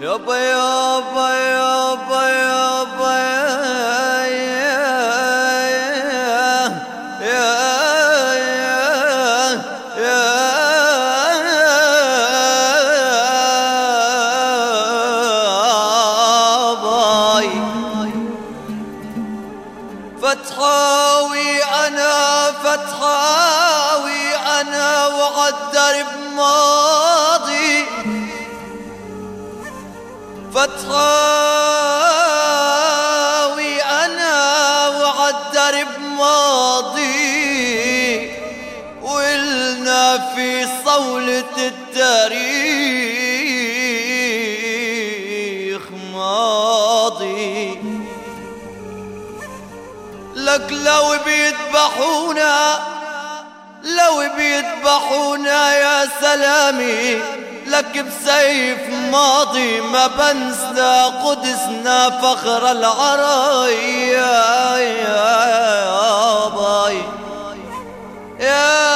Yo, yo, yo, yo, فتحاوي أنا فتحاوي أنا وعالدرب ماضي فتحاوي لك لو بيذبحونا لو بيذبحونا يا سلامي لك بسيف ماضي ما بنسى قدسنا فخر العراي. يا باي. يا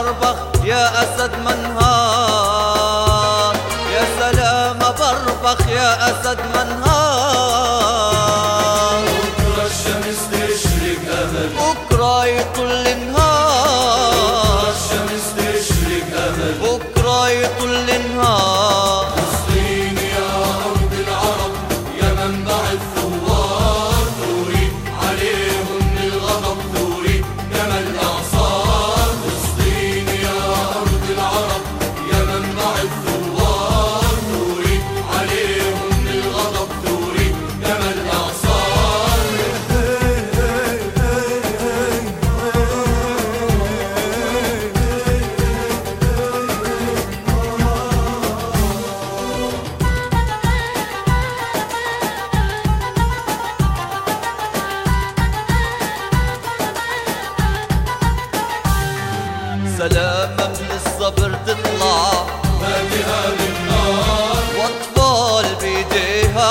بربخ يا أسد منهار. يا سلام بربخ يا أسد منهار. بكرة الشمس تشرق أمل بكرة يطل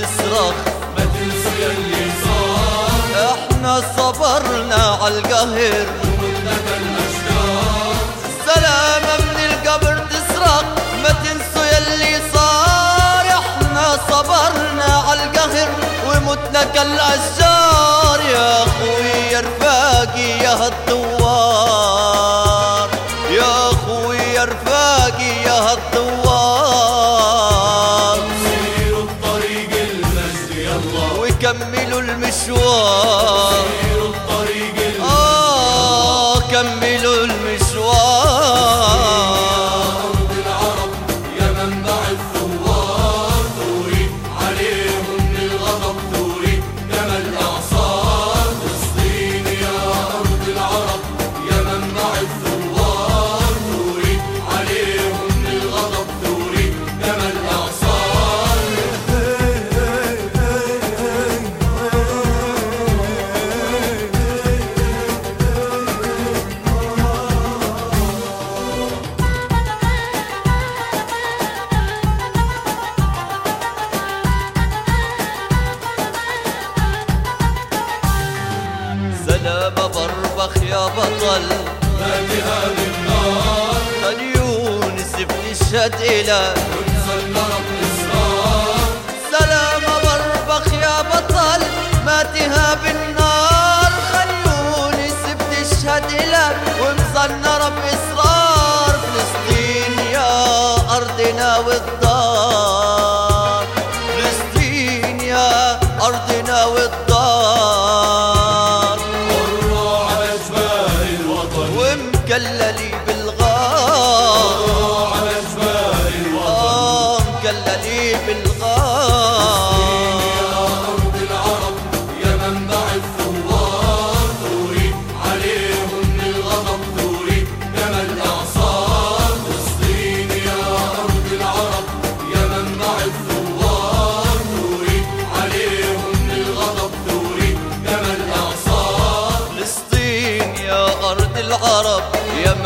تصرخ ما تنسوا يلي صار إحنا صبرنا على القهر. سلامة من القبر تصرخ ما تنسوا يلي صار. إحنا صبرنا على القهر. ومتنا كالأشجار. يا أخوي يا رفاقي يا هالدوار 若 بربخ يا بطل فاتها بالنار خل يونس بنشهد إلك وانزل نار إصرار سلام بربخ يا بطل ما تهاب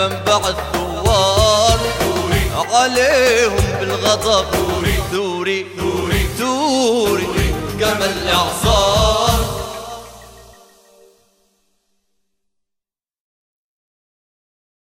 منبع الثوار ثوري عليهم بالغضب. ثوري ثوري ثوري ثوري كما الإعصار.